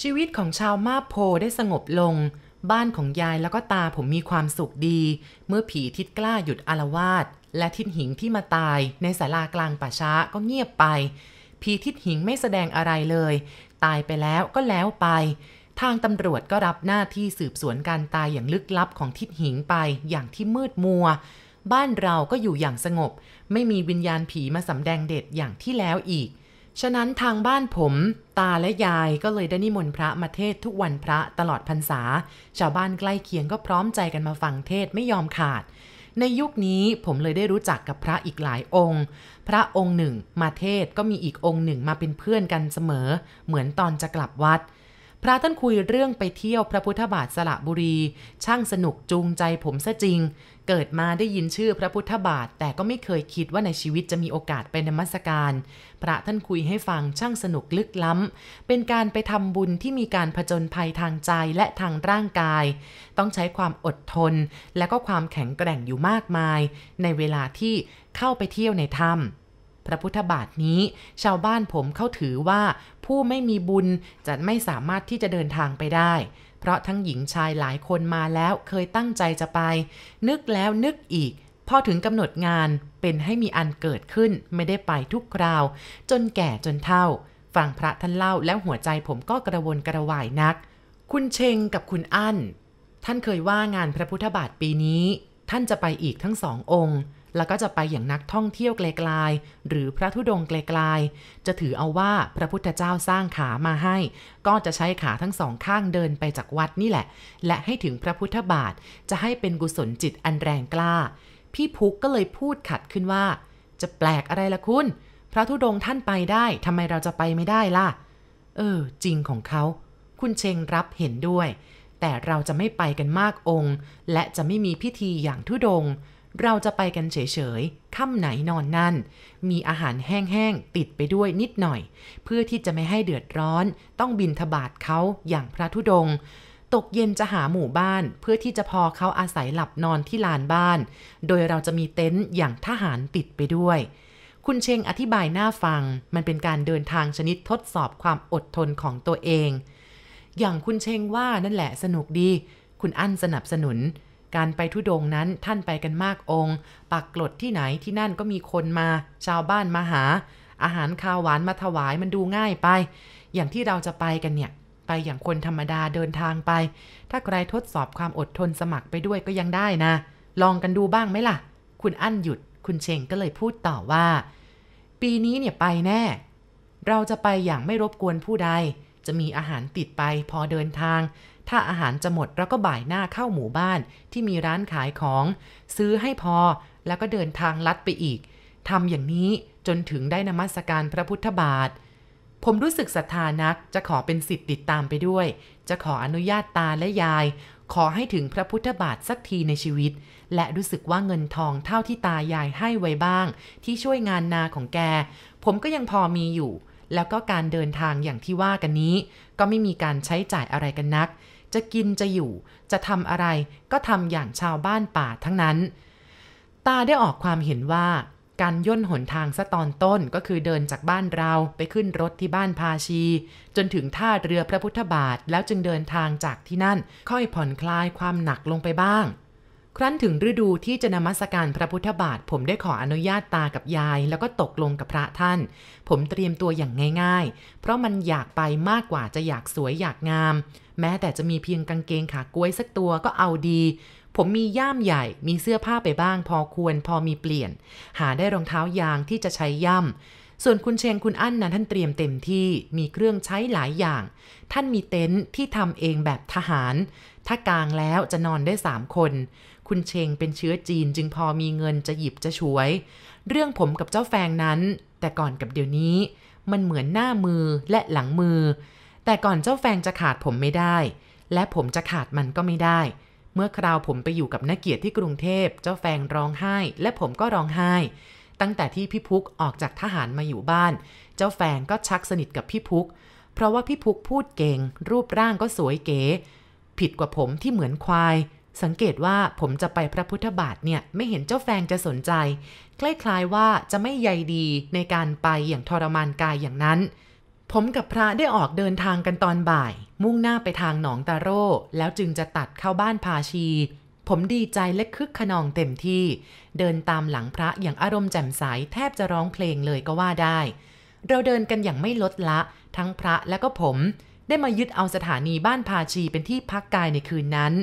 ชีวิตของชาวมาโพได้สงบลง บ้านของยายแล้วก็ตาผมมีความสุขดี เมื่อผีทิดกล้าหยุดอารวาสและทิดหิงที่มาตายในศาลากลางป่าช้าก็เงียบไป ผีทิดหิงไม่แสดงอะไรเลย ตายไปแล้วก็แล้วไป ทางตำรวจก็รับหน้าที่สืบสวนการตายอย่างลึกลับของทิดหิงไปอย่างที่มืดมัว บ้านเราก็อยู่อย่างสงบ ไม่มีวิญญาณผีมาสำแดงเด็ดอย่างที่แล้วอีก ฉะนั้นทางบ้านผม ตาและยายก็เลยได้นิมนต์พระมาเทศทุกวันพระตลอดพรรษา ชาวบ้านใกล้เคียงก็พร้อมใจกันมาฟังเทศไม่ยอมขาด ในยุคนี้ผมเลยได้รู้จักกับพระอีกหลายองค์ พระองค์หนึ่งมาเทศก็มีอีกองค์หนึ่งมาเป็นเพื่อนกันเสมอ เหมือนตอนจะกลับวัดพระท่านคุยเรื่องไปเที่ยวพระพุทธบาทสระบุรี ช่างสนุกจูงใจผมซะจริง เกิดมาได้ยินชื่อพระพุทธบาท แต่ก็ไม่เคยคิดว่าในชีวิตจะมีโอกาสไปนมัสการ พระท่านคุยให้ฟังช่างสนุกลึกล้ำ เป็นการไปทำบุญที่มีการผจญภัยทางใจและทางร่างกาย ต้องใช้ความอดทน และก็ความแข็งแกร่งอยู่มากมาย ในเวลาที่เข้าไปเที่ยวในถ้ำพระพุทธบาทนี้ชาวบ้านผมเข้าถือว่าผู้ไม่มีบุญจะไม่สามารถที่จะเดินทางไปได้ เพราะทั้งหญิงชายหลายคนมาแล้วเคยตั้งใจจะไป นึกแล้วนึกอีก พอถึงกำหนดงานเป็นให้มีอันเกิดขึ้นไม่ได้ไปทุกคราว จนแก่จนเฒ่า ฟังพระท่านเล่าแล้วหัวใจผมก็กระวนกระวายนัก คุณเชงกับคุณอั้น ท่านเคยว่างานพระพุทธบาทปีนี้ ท่านจะไปอีกทั้งสององค์ แล้วก็จะไปอย่างนักท่องเที่ยวไกลๆ หรือพระธุดงค์ไกลๆ จะถือเอาว่าพระพุทธเจ้าสร้างขามาให้ ก็จะใช้ขาทั้งสองข้างเดินไปจากวัดนี่แหละ และให้ถึงพระพุทธบาท จะให้เป็นกุศลจิตอันแรงกล้า พี่พุกก็เลยพูดขัดขึ้นว่า จะแปลกอะไรล่ะคุณ พระธุดงค์ท่านไปได้ทำไมเราจะไปไม่ได้ล่ะ เออ จริงของเขา คุณเชงรับเห็นด้วย แต่เราจะไม่ไปกันมากองค์ และจะไม่มีพิธีอย่างทุดงค์ เราจะไปกันเฉยๆ ค่ำไหนนอนนั่น มีอาหารแห้งๆ ติดไปด้วยนิดหน่อย เพื่อที่จะไม่ให้เดือดร้อน ต้องบินทบาทเขาอย่างพระธุดง ตกเย็นจะหาหมู่บ้าน เพื่อที่จะพอเขาอาศัยหลับนอนที่ลานบ้าน โดยเราจะมีเต็นท์อย่างทหารติดไปด้วย คุณเชงอธิบายหน่าฟัง มันเป็นการเดินทางชนิดทดสอบความอดทนของตัวเอง อย่างคุณเชงว่านั่นแหละสนุกดี คุณอั้นสนับสนุน การไปทุดงนั้นท่านไปกันมากองค์ ปักกลดที่ไหนที่นั่นก็มีคนมา ชาวบ้านมาหา อาหารคาวหวานมาถวายมันดูง่ายไป อย่างที่เราจะไปกันเนี่ย ไปอย่างคนธรรมดาเดินทางไป ถ้าใครทดสอบความอดทนสมัครไปด้วยก็ยังได้นะ ลองกันดูบ้างไหมล่ะ คุณอั้นหยุด คุณเชงก็เลยพูดต่อว่า ปีนี้เนี่ยไปแน่ เราจะไปอย่างไม่รบกวนผู้ใด จะมีอาหารติดไปพอเดินทาง ถ้าอาหารจะหมดเราก็บ่ายหน้าเข้าหมู่บ้านที่มีร้านขายของ ซื้อให้พอแล้วก็เดินทางลัดไปอีกทำอย่างนี้จนถึงได้นมัสการพระพุทธบาท ผมรู้สึกศรัทธานักจะขอเป็นสิทธิ์ติดตามไปด้วย จะขออนุญาตตาและยาย ขอให้ถึงพระพุทธบาทสักทีในชีวิต และรู้สึกว่าเงินทองเท่าที่ตายายให้ไว้บ้าง ที่ช่วยงานนาของแก ผมก็ยังพอมีอยู่ แล้วก็การเดินทางอย่างที่ว่ากันนี้ ก็ไม่มีการใช้จ่ายอะไรกันนัก จะกินจะอยู่ จะทำอะไรก็ทำอย่างชาวบ้านป่าทั้งนั้น ตาได้ออกความเห็นว่าการย่นหนทางซะตอนต้นก็คือเดินจากบ้านเราไปขึ้นรถที่บ้านพาชี จนถึงท่าเรือพระพุทธบาทแล้วจึงเดินทางจากที่นั่น ค่อยผ่อนคลายความหนักลงไปบ้าง ครั้นถึงฤดูที่จะนมัสการพระพุทธบาท ผมได้ขออนุญาตตากับยาย แล้วก็ตกลงกับพระท่าน ผมเตรียมตัวอย่างง่าย ๆ เพราะมันอยากไปมากกว่าจะอยากสวยอยากงาม แม้แต่จะมีเพียงกางเกงขากล้วยสักตัวก็เอาดี ผมมีย่ามใหญ่ มีเสื้อผ้าไปบ้าง พอควรพอมีเปลี่ยน หาได้รองเท้ายางที่จะใช้ย่ำส่วนคุณเชงคุณอั้นนั้นท่านเตรียมเต็มที่มีเครื่องใช้หลายอย่าง ท่านมีเต็นท์ที่ทำเองแบบทหาร ถ้ากลางแล้วจะนอนได้สามคน คุณเชงเป็นเชื้อจีนจึงพอมีเงินจะหยิบจะฉวย เรื่องผมกับเจ้าแฟงนั้น แต่ก่อนกับเดี๋ยวนี้ มันเหมือนหน้ามือและหลังมือ แต่ก่อนเจ้าแฟงจะขาดผมไม่ได้ และผมจะขาดมันก็ไม่ได้ เมื่อคราวผมไปอยู่กับนักเกียรติที่กรุงเทพ เจ้าแฟงร้องไห้ และผมก็ร้องไห้ ตั้งแต่ที่พี่พุกออกจากทหารมาอยู่บ้าน เจ้าแฟงก็ชักสนิทกับพี่พุก เพราะว่าพี่พุกพูดเก่ง รูปร่างก็สวยเก๋ ผิดกว่าผมที่เหมือนควาย สังเกตว่าผมจะไปพระพุทธบาทเนี่ยไม่เห็นเจ้าแฟงจะสนใจ คล้ายๆว่าจะไม่ใยดีในการไปอย่างทรมานกายอย่างนั้น ผมกับพระได้ออกเดินทางกันตอนบ่าย มุ่งหน้าไปทางหนองตาโร่ แล้วจึงจะตัดเข้าบ้านพาชี ผมดีใจและคึกขนองเต็มที่ เดินตามหลังพระอย่างอารมณ์แจ่มใสแทบจะร้องเพลงเลยก็ว่าได้ เราเดินกันอย่างไม่ลดละ ทั้งพระและก็ผม ได้มายึดเอาสถานีบ้านพาชีเป็นที่พักกายในคืนนั้น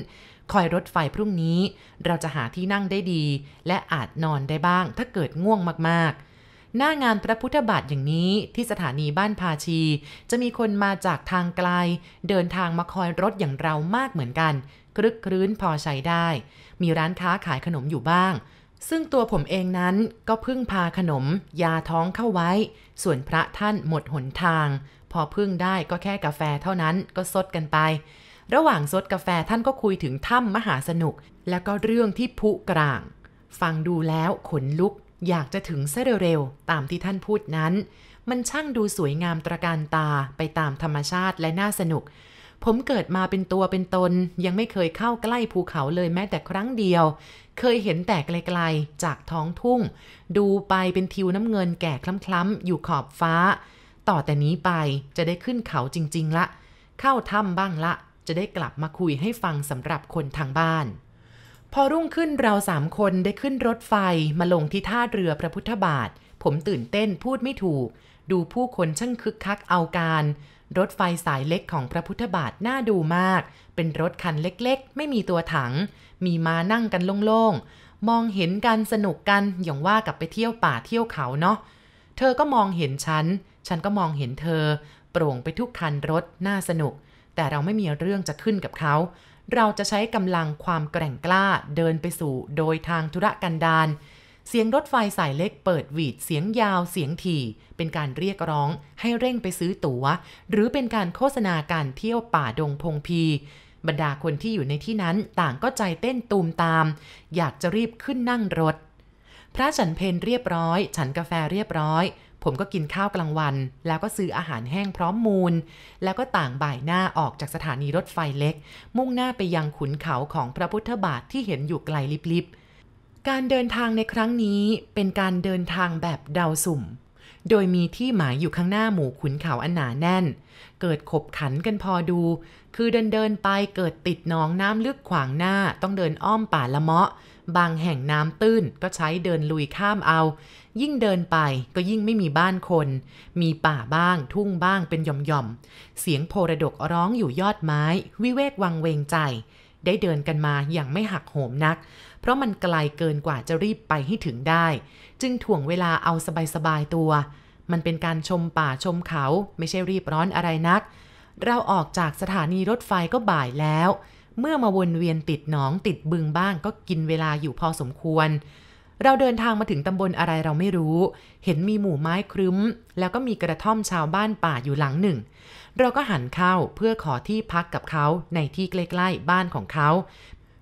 คอยรถไฟพรุ่งนี้ เราจะหาที่นั่งได้ดี และอาจนอนได้บ้าง ถ้าเกิดง่วงมากๆหน้างานพระพุทธบาทอย่างนี้ที่สถานีบ้านพาชี จะมีคนมาจากทางไกล เดินทางมาคอยรถอย่างเรามากเหมือนกันครึกครื้นพอใช้ได้ มีร้านค้าขายขนมอยู่บ้าง ซึ่งตัวผมเองนั้นก็พึ่งพาขนม ยาท้องเข้าไว้ ส่วนพระท่านหมดหนทาง พอพึ่งได้ก็แค่กาแฟเท่านั้นก็ซดกันไป ระหว่างซดกาแฟท่านก็คุยถึงถ้ำมหาสนุก แล้วก็เรื่องที่พุกลาง ฟังดูแล้วขนลุก อยากจะถึงเสเร็วๆตามที่ท่านพูดนั้น มันช่างดูสวยงามตระการตาไปตามธรรมชาติและน่าสนุก ผมเกิดมาเป็นตัวเป็นตน ยังไม่เคยเข้าใกล้ภูเขาเลยแม้แต่ครั้งเดียว เคยเห็นแต่ไกลๆจากท้องทุ่ง ดูไปเป็นทิวน้ำเงินแก่คล้ำๆอยู่ขอบฟ้า ต่อแต่นี้ไปจะได้ขึ้นเขาจริง ๆ ละ เข้าถ้ำบ้างละ จะได้กลับมาคุยให้ฟังสำหรับคนทางบ้าน พอรุ่งขึ้นเราสามคนได้ขึ้นรถไฟมาลงที่ท่าเรือพระพุทธบาท ผมตื่นเต้นพูดไม่ถูก ดูผู้คนช่างคึกคักเอาการ รถไฟสายเล็กของพระพุทธบาทน่าดูมาก เป็นรถคันเล็กๆ ไม่มีตัวถัง มีมานั่งกันโล่งๆ มองเห็นกันสนุกกันอย่างว่ากับไปเที่ยวป่าเที่ยวเขาเนาะเธอก็มองเห็นฉัน ฉันก็มองเห็นเธอ โปร่งไปทุกคันรถ น่าสนุก แต่เราไม่มีเรื่องจะขึ้นกับเขา เราจะใช้กำลังความแกร่งกล้าเดินไปสู่โดยทางธุระกันดารเสียงรถไฟสายเล็กเปิดหวีดเสียงยาวเสียงถี่ เป็นการเรียกร้องให้เร่งไปซื้อตั๋ว หรือเป็นการโฆษณาการเที่ยวป่าดงพงพี บรรดาคนที่อยู่ในที่นั้นต่างก็ใจเต้นตูมตาม อยากจะรีบขึ้นนั่งรถ พระฉันเพนเรียบร้อย ฉันกาแฟเรียบร้อย ผมก็กินข้าวกลางวัน แล้วก็ซื้ออาหารแห้งพร้อมมูล แล้วก็ต่างบ่ายหน้าออกจากสถานีรถไฟเล็ก มุ่งหน้าไปยังขุนเขาของพระพุทธบาทที่เห็นอยู่ไกลลิบๆ การเดินทางในครั้งนี้เป็นการเดินทางแบบเดาสุ่ม โดยมีที่หมายอยู่ข้างหน้าหมู่ขุนเขาอันหนาแน่น เกิดขบขันกันพอดู คือเดินเดินไปเกิดติดหนองน้ำลึกขวางหน้าต้องเดินอ้อมป่าละเมาะ บางแห่งน้ำตื้นก็ใช้เดินลุยข้ามเอา ยิ่งเดินไปก็ยิ่งไม่มีบ้านคน มีป่าบ้างทุ่งบ้างเป็นหย่อมๆ เสียงโพระดกร้องอยู่ยอดไม้ วิเวกวังเวงใจ ได้เดินกันมาอย่างไม่หักโหมนัก เพราะมันไกลเกินกว่าจะรีบไปให้ถึงได้ จึงถ่วงเวลาเอาสบายๆตัว มันเป็นการชมป่าชมเขาไม่ใช่รีบร้อนอะไรนัก เราออกจากสถานีรถไฟก็บ่ายแล้ว เมื่อมาวนเวียนติดหนองติดบึงบ้างก็กินเวลาอยู่พอสมควร เราเดินทางมาถึงตำบลอะไรเราไม่รู้ เห็นมีหมู่ไม้ครึ้ม แล้วก็มีกระท่อมชาวบ้านป่าอยู่หลังหนึ่ง เราก็หันเข้าเพื่อขอที่พักกับเขาในที่ใกล้ๆบ้านของเขา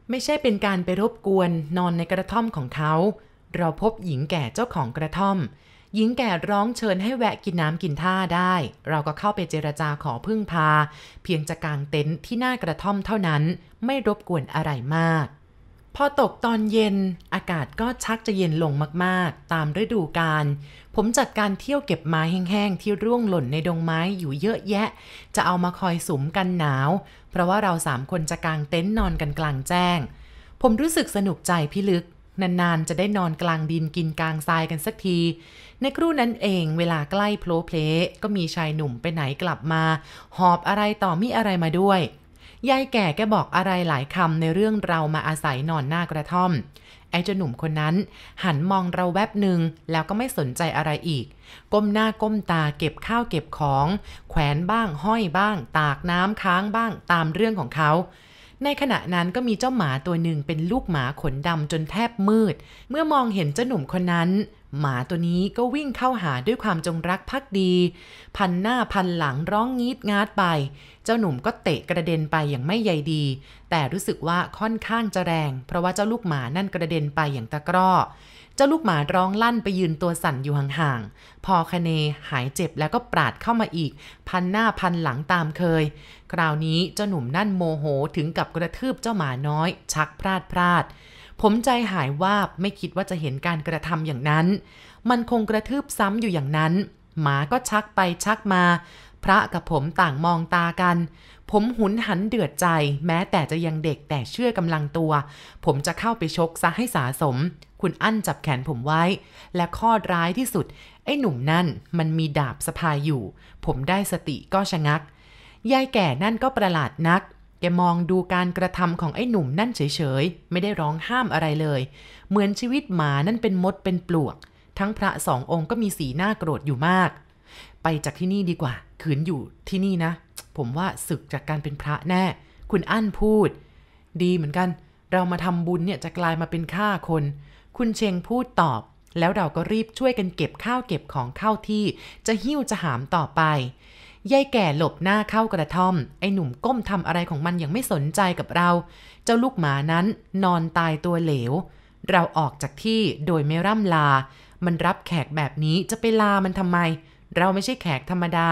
ไม่ใช่เป็นการไปรบกวนนอนในกระท่อมของเขา เราพบหญิงแก่เจ้าของกระท่อม หญิงแก่ร้องเชิญให้แวะกินน้ำกินท่าได้ เราก็เข้าไปเจรจาขอพึ่งพา เพียงจะกางเต็นท์ที่หน้ากระท่อมเท่านั้น ไม่รบกวนอะไรมาก พอตกตอนเย็น อากาศก็ชักจะเย็นลงมากๆ ตามฤดูกาลผมจัดการเที่ยวเก็บไม้แห้งๆ ที่ร่วงหล่นในดงไม้อยู่เยอะแยะ จะเอามาคอยสุมกันหนาว เพราะว่าเราสามคนจะกางเต็นท์นอนกันกลางแจ้ง ผมรู้สึกสนุกใจพี่ลึก นานๆ จะได้นอนกลางดินกินกลางทรายกันสักที ในครู่นั้นเองเวลาใกล้โพลเพลก็มีชายหนุ่มไปไหนกลับมา หอบอะไรต่อมีอะไรมาด้วย ยายแก่แกบอกอะไรหลายคำในเรื่องเรามาอาศัยนอนหน้ากระท่อม ไอ้เจ้าหนุ่มคนนั้น หันมองเราแวบหนึ่งแล้วก็ไม่สนใจอะไรอีก ก้มหน้าก้มตาเก็บข้าวเก็บของ แขวนบ้างห้อยบ้าง ตากน้ำค้างบ้างตามเรื่องของเขา ในขณะนั้นก็มีเจ้าหมาตัวหนึ่งเป็นลูกหมาขนดำจนแทบมืด เมื่อมองเห็นเจ้าหนุ่มคนนั้น หมาตัวนี้ก็วิ่งเข้าหาด้วยความจงรักภักดี พันหน้าพันหลังร้องงีดงาดไป เจ้าหนุ่มก็เตะกระเด็นไปอย่างไม่ใยดี แต่รู้สึกว่าค่อนข้างจะแรง เพราะว่าเจ้าลูกหมานั่นกระเด็นไปอย่างตะกร้อ เจ้าลูกหมาร้องลั่นไปยืนตัวสั่นอยู่ห่างๆ พอคเนหายเจ็บแล้วก็ปราดเข้ามาอีก พันหน้าพันหลังตามเคย คราวนี้เจ้าหนุ่มนั่นโมโหถึงกับกระทืบเจ้าหมาน้อย ชักพลาดพลาด ผมใจหายวาบไม่คิดว่าจะเห็นการกระทำอย่างนั้น มันคงกระทืบซ้ำอยู่อย่างนั้น หมาก็ชักไปชักมา พระกับผมต่างมองตากันผมหุนหันเดือดใจ แม้แต่จะยังเด็กแต่เชื่อกำลังตัว ผมจะเข้าไปชกซะให้สาสม คุณอั้นจับแขนผมไว้ และข้อร้ายที่สุด ไอ้หนุ่มนั่นมันมีดาบสะพายอยู่ ผมได้สติก็ชะงัก ยายแก่นั่นก็ประหลาดนัก แกมองดูการกระทำของไอ้หนุ่มนั่นเฉยๆ ไม่ได้ร้องห้ามอะไรเลย เหมือนชีวิตหมานั่นเป็นมดเป็นปลวก ทั้งพระสององค์ก็มีสีหน้าโกรธอยู่มาก ไปจากที่นี่ดีกว่า ขืนอยู่ที่นี่นะ ผมว่าศึกจากการเป็นพระแน่ คุณอั้นพูด ดีเหมือนกันเรามาทำบุญเนี่ยจะกลายมาเป็นฆ่าคน คุณเชงพูดตอบ แล้วเราก็รีบช่วยกันเก็บข้าวเก็บของเข้าที่ จะหิ้วจะหามต่อไปยายแก่หลบหน้าเข้ากระท่อม ไอ้หนุ่มก้มทำอะไรของมันอย่างไม่สนใจกับเรา เจ้าลูกหมานั้นนอนตายตัวเหลว เราออกจากที่โดยไม่ร่ำลา มันรับแขกแบบนี้จะไปลามันทำไม เราไม่ใช่แขกธรรมดา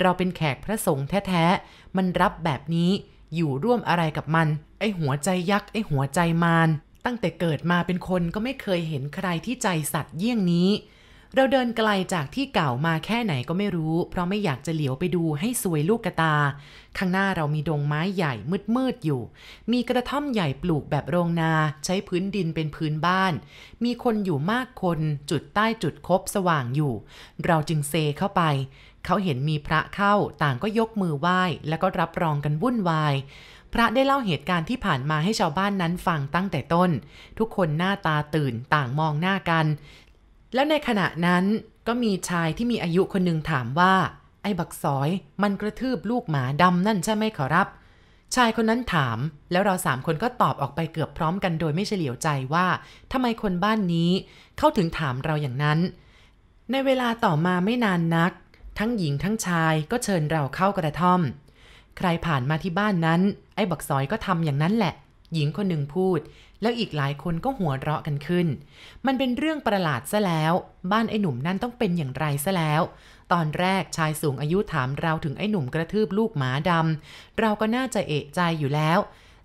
เราเป็นแขกพระสงฆ์แท้ๆ มันรับแบบนี้อยู่ร่วมอะไรกับมัน ไอ้หัวใจยักษ์ ไอ้หัวใจมาร ตั้งแต่เกิดมาเป็นคนก็ไม่เคยเห็นใครที่ใจสัตว์เยี่ยงนี้ เราเดินไกลจากที่เก่ามาแค่ไหนก็ไม่รู้ เพราะไม่อยากจะเหลียวไปดูให้สวยลูกกระตา ข้างหน้าเรามีดงไม้ใหญ่มืดๆอยู่ มีกระท่อมใหญ่ปลูกแบบโรงนาใช้พื้นดินเป็นพื้นบ้าน มีคนอยู่มากคนจุดใต้จุดคบสว่างอยู่ เราจึงเซเข้าไปเขาเห็นมีพระเข้าต่างก็ยกมือไหว้ แล้วก็รับรองกันวุ่นวาย ระได้เล่าเหตุการณ์ที่ผ่านมาให้ชาวบ้านนั้นฟังตั้งแต่ต้น ทุกคนหน้าตาตื่นต่างมองหน้ากัน แล้วในขณะนั้นก็มีชายที่มีอายุคนหนึ่งถามว่า ไอ้บักซอยมันกระทืบลูกหมาดำนั่นใช่ไหมขอรับ ชายคนนั้นถาม แล้วเราสามคนก็ตอบออกไปเกือบพร้อมกันโดยไม่เฉลียวใจว่าทำไมคนบ้านนี้เข้าถึงถามเราอย่างนั้น ในเวลาต่อมาไม่นานนัก ทั้งหญิงทั้งชายก็เชิญเราเข้ากระท่อม ใครผ่านมาที่บ้านนั้น ไอ้บักซอยก็ทำอย่างนั้นแหละ หญิงคนหนึ่งพูด แล้วอีกหลายคนก็หัวเราะกันขึ้น มันเป็นเรื่องประหลาดซะแล้ว บ้านไอ้หนุ่มนั่นต้องเป็นอย่างไรซะแล้ว ตอนแรกชายสูงอายุถามเราถึงไอ้หนุ่มกระทืบลูกหมาดำเราก็น่าจะเอะใจอยู่แล้ว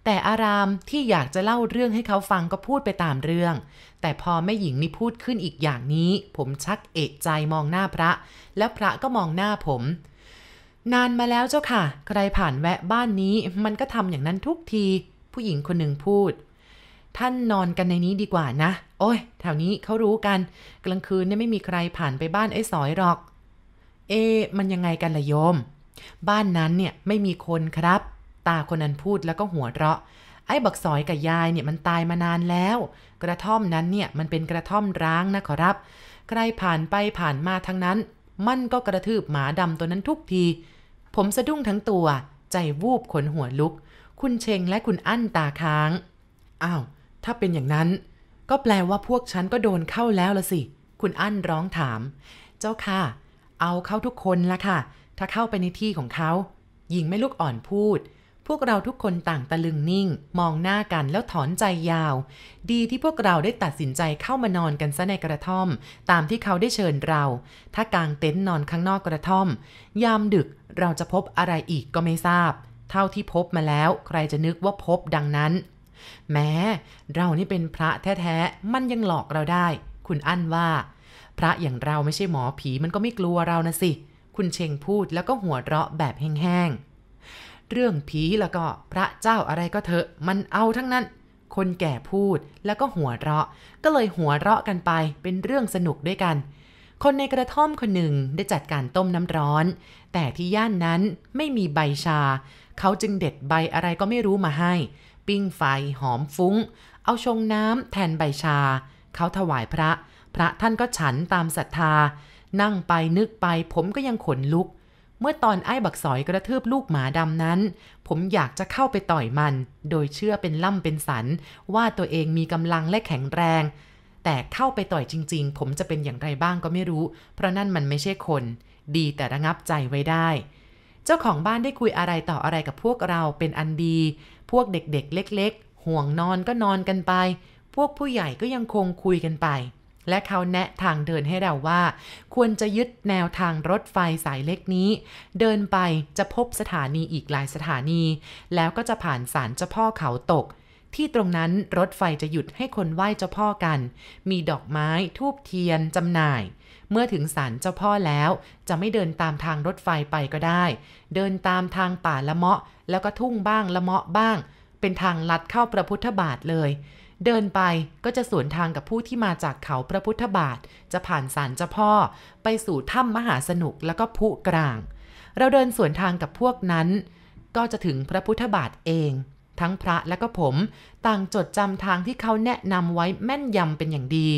แต่อารามที่อยากจะเล่าเรื่องให้เขาฟังก็พูดไปตามเรื่อง แต่พอแม่หญิงนี่พูดขึ้นอีกอย่างนี้ ผมชักเอะใจมองหน้าพระ แล้วพระก็มองหน้าผม นานมาแล้วเจ้าค่ะ ใครผ่านแวะบ้านนี้ มันก็ทำอย่างนั้นทุกที ผู้หญิงคนหนึ่งพูด ท่านนอนกันในนี้ดีกว่านะ โอ้ย แถวนี้เขารู้กัน กลางคืนเนี่ยไม่มีใครผ่านไปบ้านไอ้สอยหรอก เอ มันยังไงกันล่ะโยม บ้านนั้นเนี่ยไม่มีคนครับ ตาคนนั้นพูดแล้วก็หัวเราะ ไอ้บักสอยกับยายเนี่ยมันตายมานานแล้ว กระท่อมนั้นเนี่ยมันเป็นกระท่อมร้างนะขอรับ ใครผ่านไปผ่านมาทั้งนั้น มันก็กระทืบหมาดำตัวนั้นทุกที ผมสะดุ้งทั้งตัว ใจวูบขนหัวลุก คุณเชงและคุณอั้นตาค้าง อ้าว ถ้าเป็นอย่างนั้น ก็แปลว่าพวกฉันก็โดนเข้าแล้วละสิ คุณอั้นร้องถาม เจ้าค่ะ เอาเข้าทุกคนละค่ะ ถ้าเข้าไปในที่ของเขา หญิงไม่ลูกอ่อนพูด วกเราทุกคนต่างตะลึงนิ่ง มองหน้ากันแล้วถอนใจยาว ดีที่พวกเราได้ตัดสินใจเข้ามานอนกันซะในกระท่อม ตามที่เขาได้เชิญเรา ถ้ากางเต็นท์นอนข้างนอกกระท่อม ยามดึกเราจะพบอะไรอีกก็ไม่ทราบ เท่าที่พบมาแล้ว ใครจะนึกว่าพบดังนั้นแม้เรานี่เป็นพระแท้ๆ มันยังหลอกเราได้ คุณอั้นว่า พระอย่างเราไม่ใช่หมอผีมันก็ไม่กลัวเรานะสิ คุณเชงพูดแล้วก็หัวเราะแบบแห้งๆ เรื่องผีแล้วก็พระเจ้าอะไรก็เถอะ มันเอาทั้งนั้น คนแก่พูดแล้วก็หัวเราะ ก็เลยหัวเราะกันไปเป็นเรื่องสนุกด้วยกัน คนในกระท่อมคนหนึ่งได้จัดการต้มน้ำร้อน แต่ที่ย่านนั้นไม่มีใบชา เขาจึงเด็ดใบอะไรก็ไม่รู้มาให้ ปิ้งไฟหอมฟุ้ง เอาชงน้ำแทนใบชา เขาถวายพระ พระท่านก็ฉันตามศรัทธา นั่งไปนึกไปผมก็ยังขนลุก เมื่อตอนไอ้บักสอยกระทืบลูกหมาดำนั้น ผมอยากจะเข้าไปต่อยมัน โดยเชื่อเป็นล่ำเป็นสัน ว่าตัวเองมีกำลังและแข็งแรง แต่เข้าไปต่อยจริง ๆ ผมจะเป็นอย่างไรบ้างก็ไม่รู้ เพราะนั่นมันไม่ใช่คน ดีแต่ระงับใจไว้ได้ เจ้าของบ้านได้คุยอะไรต่ออะไรกับพวกเราเป็นอันดี พวกเด็กๆ เล็ก ๆ ห่วงนอนก็นอนกันไป พวกผู้ใหญ่ก็ยังคงคุยกันไป และเขาแนะทางเดินให้เราว่า ควรจะยึดแนวทางรถไฟสายเล็กนี้ เดินไปจะพบสถานีอีกหลายสถานี แล้วก็จะผ่านศาลเจ้าพ่อเขาตก ที่ตรงนั้นรถไฟจะหยุดให้คนไหว้เจ้าพ่อกัน มีดอกไม้ทูบเทียนจำหน่าย เมื่อถึงศาลเจ้าพ่อแล้ว จะไม่เดินตามทางรถไฟไปก็ได้ เดินตามทางป่าละเมาะ แล้วก็ทุ่งบ้างละเมาะบ้าง เป็นทางลัดเข้าพระพุทธบาทเลย เดินไปก็จะสวนทางกับผู้ที่มาจากเขาพระพุทธบาท จะผ่านศาลเจ้าพ่อ ไปสู่ถ้ำมหาสนุกแล้วก็พุกลาง เราเดินสวนทางกับพวกนั้น ก็จะถึงพระพุทธบาทเอง ทั้งพระและก็ผมต่างจดจำทางที่เขาแนะนำไว้แม่นยำเป็นอย่างดี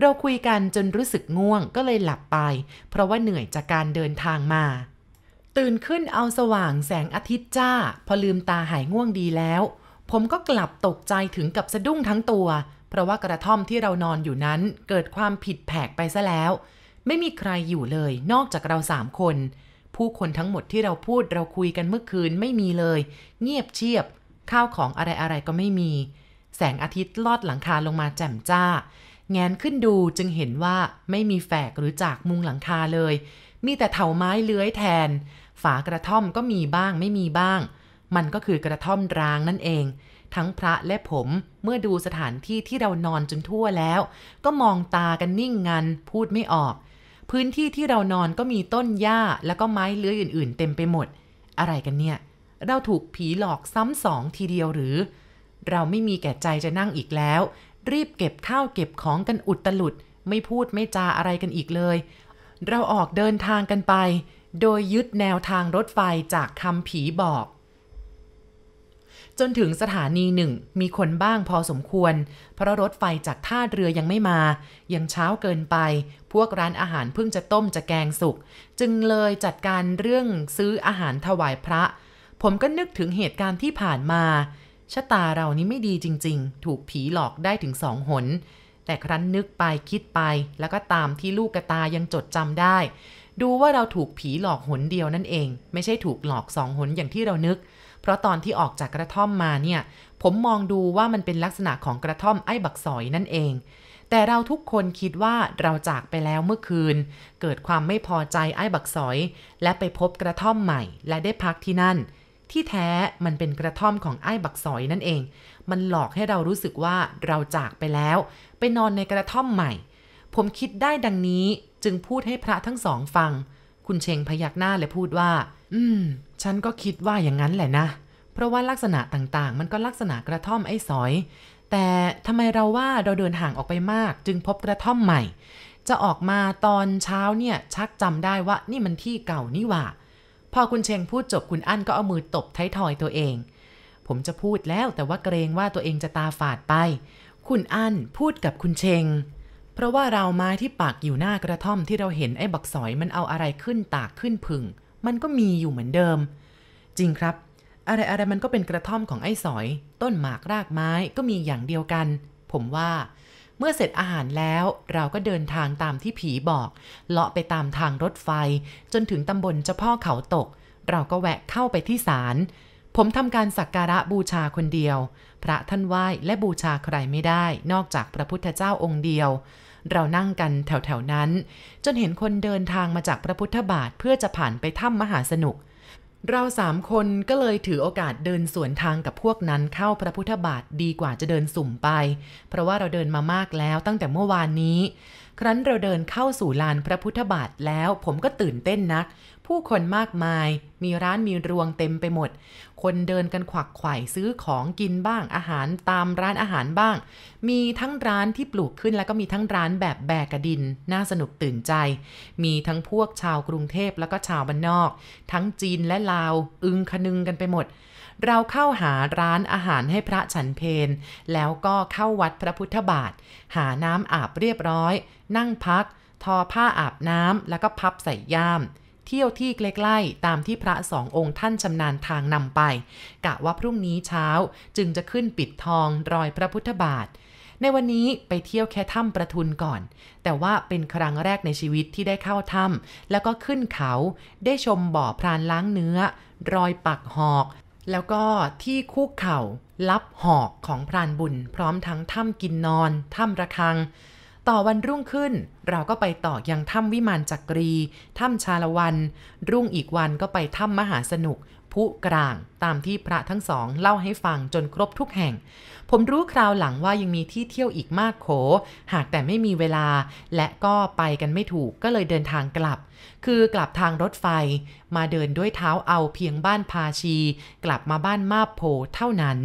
เราคุยกันจนรู้สึกง่วงก็เลยหลับไป เพราะว่าเหนื่อยจากการเดินทางมาตื่นขึ้นเอาสว่างแสงอาทิตย์จ้า พอลืมตาหายง่วงดีแล้ว ผมก็กลับตกใจถึงกับสะดุ้งทั้งตัว เพราะว่ากระท่อมที่เรานอนอยู่นั้นเกิดความผิดแผกไปซะแล้ว ไม่มีใครอยู่เลยนอกจากเราสามคน ผู้คนทั้งหมดที่เราพูดเราคุยกันเมื่อคืนไม่มีเลย เงียบเชียบ ข้าวของอะไรๆก็ไม่มี แสงอาทิตย์ลอดหลังคาลงมาแจ่มจ้า แงนขึ้นดูจึงเห็นว่าไม่มีแฝกหรือจากมุงหลังคาเลย มีแต่เถาไม้เลื้อยแทน ฝากระท่อมก็มีบ้างไม่มีบ้าง มันก็คือกระท่อมร้างนั่นเอง ทั้งพระและผมเมื่อดูสถานที่ที่เรานอนจนทั่วแล้ว ก็มองตากันนิ่งงันพูดไม่ออก พื้นที่ที่เรานอนก็มีต้นหญ้าแล้วก็ไม้เลื้อยอื่น ๆ เต็มไปหมด อะไรกันเนี่ย เราถูกผีหลอกซ้ำสองทีเดียวหรือ เราไม่มีแก่ใจจะนั่งอีกแล้ว รีบเก็บข้าวเก็บของกันอุดตลุด ไม่พูดไม่จาอะไรกันอีกเลย เราออกเดินทางกันไปโดยยึดแนวทางรถไฟจากคำผีบอก จนถึงสถานีหนึ่งมีคนบ้างพอสมควร เพราะรถไฟจากท่าเรือยังไม่มา ยังเช้าเกินไป พวกร้านอาหารเพิ่งจะต้มจะแกงสุก จึงเลยจัดการเรื่องซื้ออาหารถวายพระ ผมก็นึกถึงเหตุการณ์ที่ผ่านมาชะตาเรานี้ไม่ดีจริง ๆ ถูกผีหลอกได้ถึงสองหน แต่ครั้นนึกไปคิดไปแล้วก็ตามที่ลูกกระตายังจดจำได้ ดูว่าเราถูกผีหลอกหนเดียวนั่นเอง ไม่ใช่ถูกหลอกสองหนอย่างที่เรานึก เพราะตอนที่ออกจากกระท่อมมาเนี่ย ผมมองดูว่ามันเป็นลักษณะของกระท่อมไอ้บักสอยนั่นเอง แต่เราทุกคนคิดว่าเราจากไปแล้วเมื่อคืน เกิดความไม่พอใจไอ้บักสอย และไปพบกระท่อมใหม่ และได้พักที่นั่น ที่แท้มันเป็นกระท่อมของไอ้บักสอยนั่นเอง มันหลอกให้เรารู้สึกว่าเราจากไปแล้ว ไปนอนในกระท่อมใหม่ ผมคิดได้ดังนี้ จึงพูดให้พระทั้งสองฟัง คุณเชงพยักหน้าและพูดว่า อืม ฉันก็คิดว่าอย่างนั้นแหละนะ เพราะว่าลักษณะต่างๆ มันก็ลักษณะกระท่อมไอ้สอย แต่ทำไมเราว่าเราเดินห่างออกไปมาก จึงพบกระท่อมใหม่ จะออกมาตอนเช้าเนี่ยชักจำได้ว่านี่มันที่เก่านี่หว่า พอคุณเชงพูดจบคุณอั้นก็เอามือตบไททอยตัวเอง ผมจะพูดแล้วแต่ว่าเกรงว่าตัวเองจะตาฝาดไป คุณอั้นพูดกับคุณเชง ราะว่าเราไม้ที่ปักอยู่หน้ากระท่อมที่เราเห็นไอ้บักสอยมันเอาอะไรขึ้นตากขึ้นผึ่ง มันก็มีอยู่เหมือนเดิม จริงครับ อะไรอะไรมันก็เป็นกระท่อมของไอ้สอย ต้นหมากรากไม้ก็มีอย่างเดียวกัน ผมว่าเมื่อเสร็จอาหารแล้วเราก็เดินทางตามที่ผีบอก เลาะไปตามทางรถไฟ จนถึงตำบลเจ้าพ่อเขาตก เราก็แวะเข้าไปที่ศาลผมทำการสักการะบูชาคนเดียว พระท่านไหว้และบูชาใครไม่ได้ นอกจากพระพุทธเจ้าองค์เดียว เรานั่งกันแถวๆนั้น จนเห็นคนเดินทางมาจากพระพุทธบาทเพื่อจะผ่านไปถ้ำมหาสนุก เราสามคนก็เลยถือโอกาสเดินสวนทางกับพวกนั้นเข้าพระพุทธบาทดีกว่าจะเดินสุ่มไป เพราะว่าเราเดินมามากแล้วตั้งแต่เมื่อวานนี้ ครั้นเราเดินเข้าสู่ลานพระพุทธบาทแล้วผมก็ตื่นเต้นนัก ผู้คนมากมาย มีร้านมีรวงเต็มไปหมด คนเดินกันขวักไขว่ซื้อของกินบ้างอาหารตามร้านอาหารบ้าง มีทั้งร้านที่ปลูกขึ้นแล้วก็มีทั้งร้านแบบแบกกระดิน น่าสนุกตื่นใจ มีทั้งพวกชาวกรุงเทพแล้วก็ชาวบ้านนอก ทั้งจีนและลาว อึงคนึงกันไปหมดเราเข้าหาร้านอาหารให้พระฉันเพนแล้วก็เข้าวัดพระพุทธบาท หาน้ำอาบเรียบร้อย นั่งพัก ทอผ้าอาบน้ำแล้วก็พับใส่ย่าม เที่ยวที่ใกล้ๆตามที่พระสององค์ท่านชำนาญทางนำไป กะว่าพรุ่งนี้เช้าจึงจะขึ้นปิดทองรอยพระพุทธบาท ในวันนี้ไปเที่ยวแค่ถ้ำประทุนก่อน แต่ว่าเป็นครั้งแรกในชีวิตที่ได้เข้าถ้ำแล้วก็ขึ้นเขาได้ชมบ่อพรานล้างเนื้อ รอยปักหอกแล้วก็ที่คุกเข่ารับหอกของพรานบุญ พร้อมทั้งถ้ำกินนอน ถ้ำระคัง ต่อวันรุ่งขึ้น เราก็ไปต่อยังถ้ำวิมานจักรี ถ้ำชาละวัน รุ่งอีกวันก็ไปถ้ำมหาสนุกผู้กลางตามที่พระทั้งสองเล่าให้ฟังจนครบทุกแห่ง ผมรู้คราวหลังว่ายังมีที่เที่ยวอีกมากโข หากแต่ไม่มีเวลา และก็ไปกันไม่ถูกก็เลยเดินทางกลับ คือกลับทางรถไฟ มาเดินด้วยเท้าเอาเพียงบ้านพาชี กลับมาบ้านมาบโพเท่านั้น